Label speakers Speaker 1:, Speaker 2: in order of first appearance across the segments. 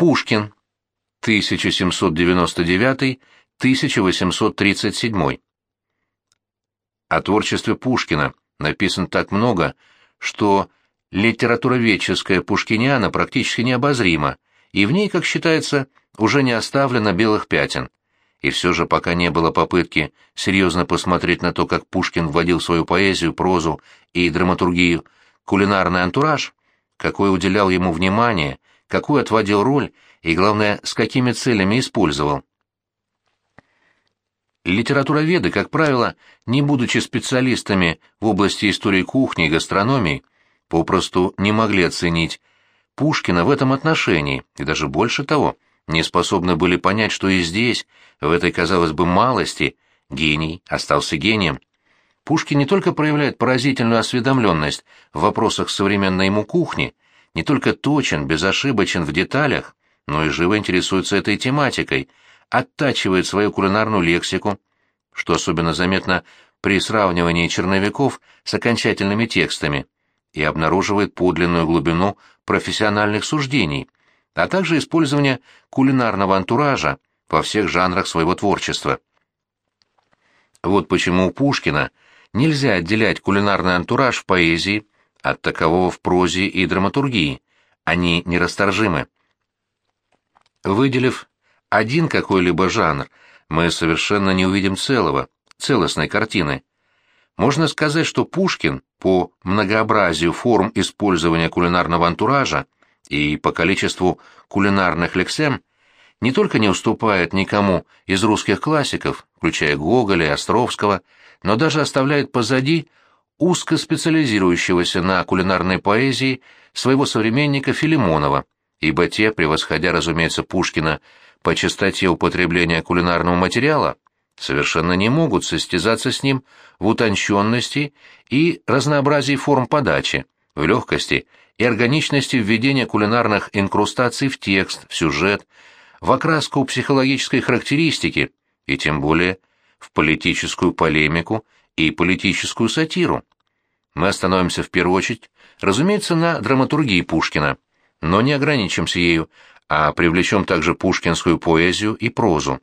Speaker 1: Пушкин. 1799-1837. О творчестве Пушкина написано так много, что литературоведческая пушкиниана практически необозрима, и в ней, как считается, уже не оставлено белых пятен. И все же пока не было попытки серьезно посмотреть на то, как Пушкин вводил свою поэзию, прозу и драматургию, кулинарный антураж, какой уделял ему внимание, какую отводил роль и, главное, с какими целями использовал. Литературоведы, как правило, не будучи специалистами в области истории кухни и гастрономии, попросту не могли оценить Пушкина в этом отношении, и даже больше того, не способны были понять, что и здесь, в этой, казалось бы, малости, гений остался гением. Пушкин не только проявляет поразительную осведомленность в вопросах современной ему кухни, не только точен, безошибочен в деталях, но и живо интересуется этой тематикой, оттачивает свою кулинарную лексику, что особенно заметно при сравнивании черновиков с окончательными текстами, и обнаруживает подлинную глубину профессиональных суждений, а также использование кулинарного антуража во всех жанрах своего творчества. Вот почему у Пушкина нельзя отделять кулинарный антураж в поэзии от такового в прозе и драматургии, они нерасторжимы. Выделив один какой-либо жанр, мы совершенно не увидим целого, целостной картины. Можно сказать, что Пушкин по многообразию форм использования кулинарного антуража и по количеству кулинарных лексем не только не уступает никому из русских классиков, включая Гоголя и Островского, но даже оставляет позади узко специализирующегося на кулинарной поэзии своего современника Филимонова, ибо те, превосходя, разумеется, Пушкина по частоте употребления кулинарного материала, совершенно не могут состязаться с ним в утонченности и разнообразии форм подачи, в легкости и органичности введения кулинарных инкрустаций в текст, в сюжет, в окраску психологической характеристики и тем более в политическую полемику и политическую сатиру. Мы остановимся в первую очередь, разумеется, на драматургии Пушкина, но не ограничимся ею, а привлечем также пушкинскую поэзию и прозу.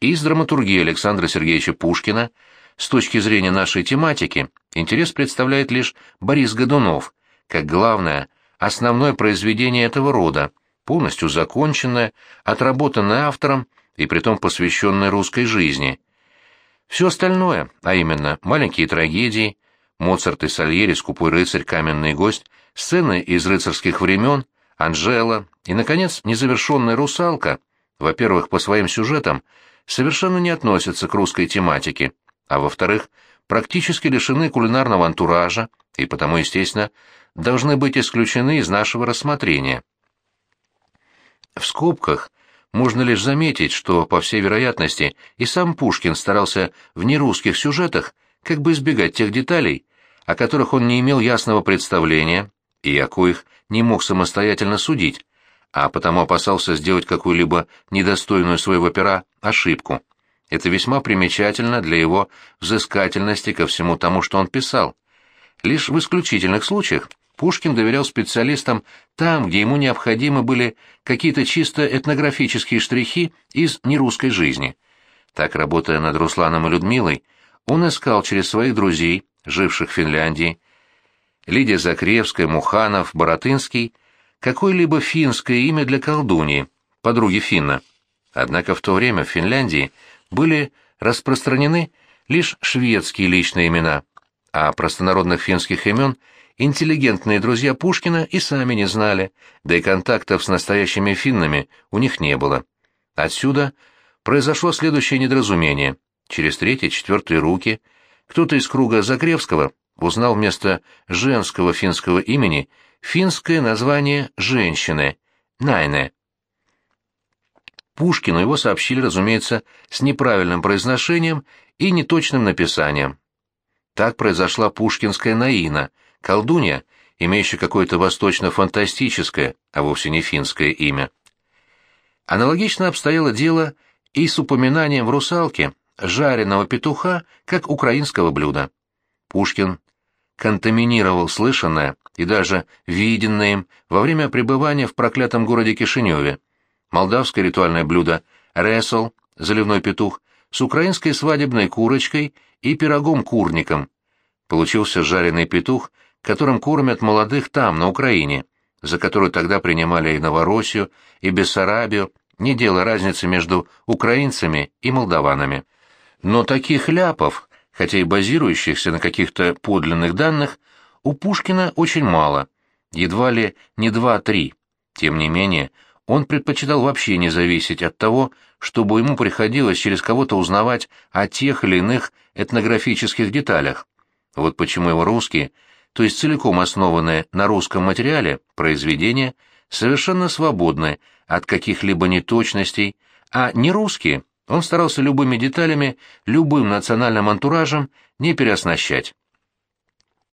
Speaker 1: Из драматургии Александра Сергеевича Пушкина с точки зрения нашей тематики интерес представляет лишь Борис Годунов, как главное, основное произведение этого рода, полностью законченное, отработанное автором и притом посвященное русской жизни. Все остальное, а именно маленькие трагедии, Моцарт и Сальери, Скупой рыцарь, Каменный гость, сцены из рыцарских времен, Анжела и, наконец, незавершенная «Русалка», во-первых, по своим сюжетам, совершенно не относятся к русской тематике, а во-вторых, практически лишены кулинарного антуража и потому, естественно, должны быть исключены из нашего рассмотрения. В скобках можно лишь заметить, что, по всей вероятности, и сам Пушкин старался в нерусских сюжетах как бы избегать тех деталей, о которых он не имел ясного представления и о коих не мог самостоятельно судить, а потому опасался сделать какую-либо недостойную своего пера ошибку. Это весьма примечательно для его взыскательности ко всему тому, что он писал. Лишь в исключительных случаях Пушкин доверял специалистам там, где ему необходимы были какие-то чисто этнографические штрихи из нерусской жизни. Так, работая над Русланом и Людмилой, он искал через своих друзей, живших в Финляндии, Лидия Закревская, Муханов, Боротынский, какое-либо финское имя для колдуньи, подруги Финна. Однако в то время в Финляндии были распространены лишь шведские личные имена, а простонародных финских имен интеллигентные друзья Пушкина и сами не знали, да и контактов с настоящими финнами у них не было. Отсюда произошло следующее недоразумение. Через третьи-четвертые руки кто-то из круга Загревского узнал вместо женского финского имени финское название женщины – Найне. Пушкину его сообщили, разумеется, с неправильным произношением и неточным написанием. Так произошла пушкинская Наина, колдунья, имеющая какое-то восточно-фантастическое, а вовсе не финское имя. Аналогично обстояло дело и с упоминанием в «Русалке» жареного петуха как украинского блюда. Пушкин контаминировал слышанное и даже виденное им во время пребывания в проклятом городе Кишиневе. Молдавское ритуальное блюдо ресол, заливной петух, с украинской свадебной курочкой и пирогом-курником. Получился жареный петух, которым кормят молодых там, на Украине, за которую тогда принимали и Новороссию, и Бессарабию, не делая разницы между украинцами и молдаванами. Но таких ляпов, хотя и базирующихся на каких-то подлинных данных, у Пушкина очень мало, едва ли не два-три. Тем не менее, он предпочитал вообще не зависеть от того, чтобы ему приходилось через кого-то узнавать о тех или иных этнографических деталях. Вот почему его русские, то есть целиком основанные на русском материале, произведения, совершенно свободны от каких-либо неточностей, а не русские он старался любыми деталями, любым национальным антуражем не переоснащать.